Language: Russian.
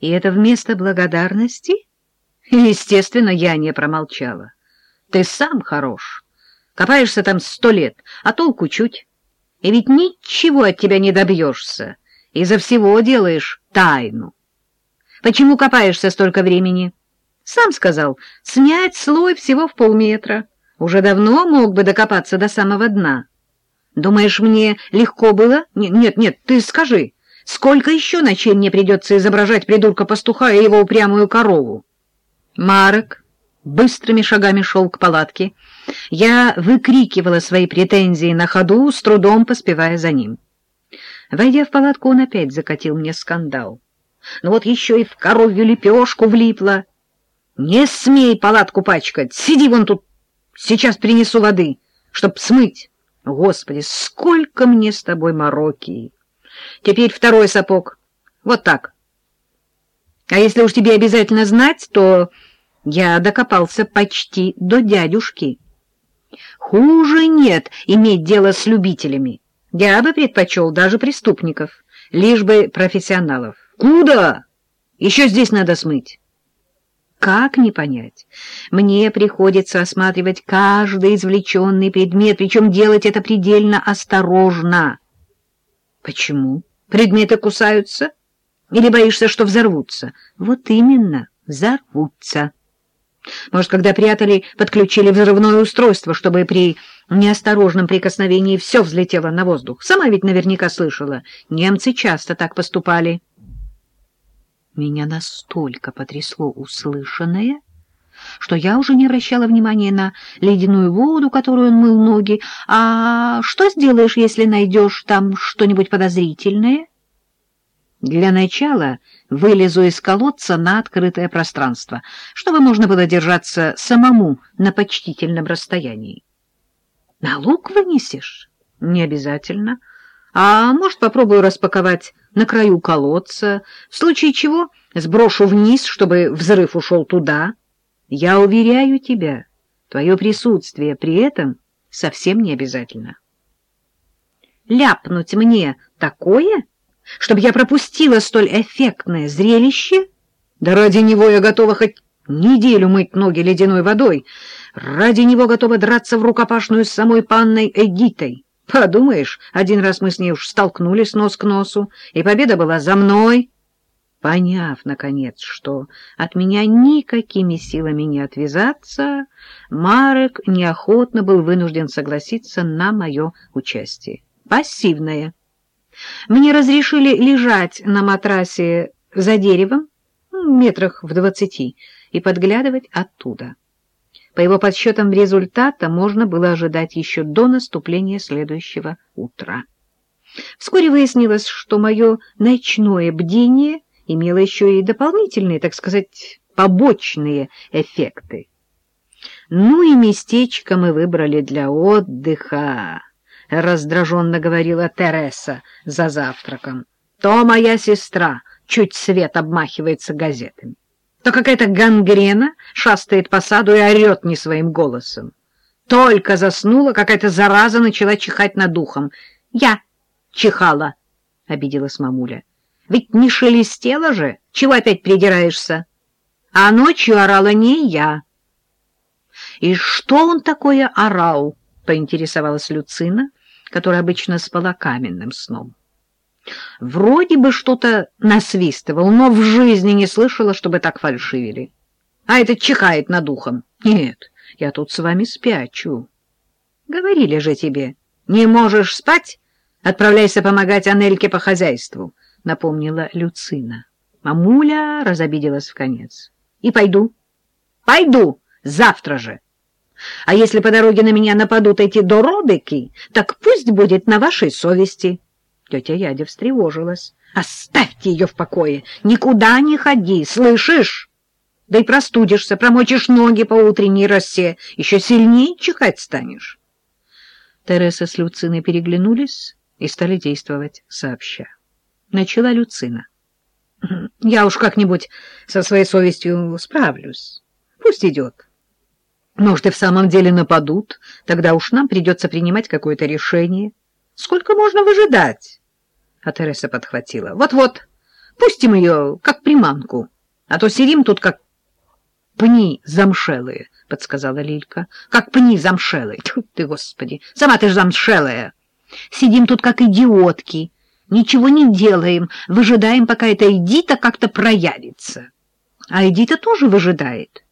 И это вместо благодарности? Естественно, я не промолчала. Ты сам хорош. Копаешься там сто лет, а толку чуть. И ведь ничего от тебя не добьешься. Из-за всего делаешь тайну. Почему копаешься столько времени? Сам сказал, снять слой всего в полметра. Уже давно мог бы докопаться до самого дна. Думаешь, мне легко было? Нет, нет, ты скажи, сколько еще ночей мне придется изображать придурка-пастуха и его упрямую корову? Марок быстрыми шагами шел к палатке. Я выкрикивала свои претензии на ходу, с трудом поспевая за ним. Войдя в палатку, он опять закатил мне скандал. Ну вот еще и в коровью лепешку влипла. Не смей палатку пачкать, сиди вон тут, сейчас принесу воды, чтоб смыть. Господи, сколько мне с тобой мороки! Теперь второй сапог. Вот так. А если уж тебе обязательно знать, то я докопался почти до дядюшки. Хуже нет иметь дело с любителями. Я бы предпочел даже преступников, лишь бы профессионалов. Куда? Еще здесь надо смыть. Как не понять? Мне приходится осматривать каждый извлеченный предмет, причем делать это предельно осторожно. Почему? Предметы кусаются? Или боишься, что взорвутся? Вот именно, взорвутся. Может, когда прятали, подключили взрывное устройство, чтобы при неосторожном прикосновении все взлетело на воздух. Сама ведь наверняка слышала. Немцы часто так поступали. Меня настолько потрясло услышанное, что я уже не обращала внимания на ледяную воду, которую он мыл ноги. А что сделаешь, если найдешь там что-нибудь подозрительное? Для начала вылезу из колодца на открытое пространство, чтобы можно было держаться самому на почтительном расстоянии. На лук вынесешь? Не обязательно. А может, попробую распаковать на краю колодца, в случае чего сброшу вниз, чтобы взрыв ушел туда. Я уверяю тебя, твое присутствие при этом совсем не обязательно. Ляпнуть мне такое, чтобы я пропустила столь эффектное зрелище? Да ради него я готова хоть неделю мыть ноги ледяной водой, ради него готова драться в рукопашную с самой панной Эгитой. Подумаешь, один раз мы с ней уж столкнулись нос к носу, и победа была за мной. Поняв, наконец, что от меня никакими силами не отвязаться, Марек неохотно был вынужден согласиться на мое участие. Пассивное. Мне разрешили лежать на матрасе за деревом, метрах в двадцати, и подглядывать оттуда. По его подсчетам результата можно было ожидать еще до наступления следующего утра. Вскоре выяснилось, что мое ночное бдение имело еще и дополнительные, так сказать, побочные эффекты. Ну и местечко мы выбрали для отдыха, — раздраженно говорила Тереса за завтраком. То моя сестра чуть свет обмахивается газетами то какая-то гангрена шастает по саду и орет не своим голосом. Только заснула, какая-то зараза начала чихать над ухом. Я чихала, — обиделась мамуля. Ведь не шелестела же, чего опять придираешься? А ночью орала не я. И что он такое орал? — поинтересовалась Люцина, которая обычно спала каменным сном. Вроде бы что-то насвистывал, но в жизни не слышала, чтобы так фальшивили. А этот чихает над ухом. Нет, я тут с вами спячу. Говорили же тебе, не можешь спать? Отправляйся помогать Анельке по хозяйству, напомнила Люцина. Мамуля разобиделась в конец. И пойду. Пойду завтра же. А если по дороге на меня нападут эти дородыки, так пусть будет на вашей совести. Тетя Ядя встревожилась. «Оставьте ее в покое! Никуда не ходи, слышишь? Да и простудишься, промочишь ноги по утренней росе, еще сильнее чихать станешь». Тереса с Люциной переглянулись и стали действовать сообща начала Люцина. «Я уж как-нибудь со своей совестью справлюсь. Пусть идет. Может, и в самом деле нападут, тогда уж нам придется принимать какое-то решение. Сколько можно выжидать?» А Тереса подхватила. «Вот-вот, пустим ее, как приманку, а то сидим тут, как пни замшелые», — подсказала Лилька. «Как пни замшелые! Тьфу ты, Господи! Сама ты ж замшелая! Сидим тут, как идиотки!» ничего не делаем, выжидаем, пока эта Эдита как-то проявится. А Эдита тоже выжидает.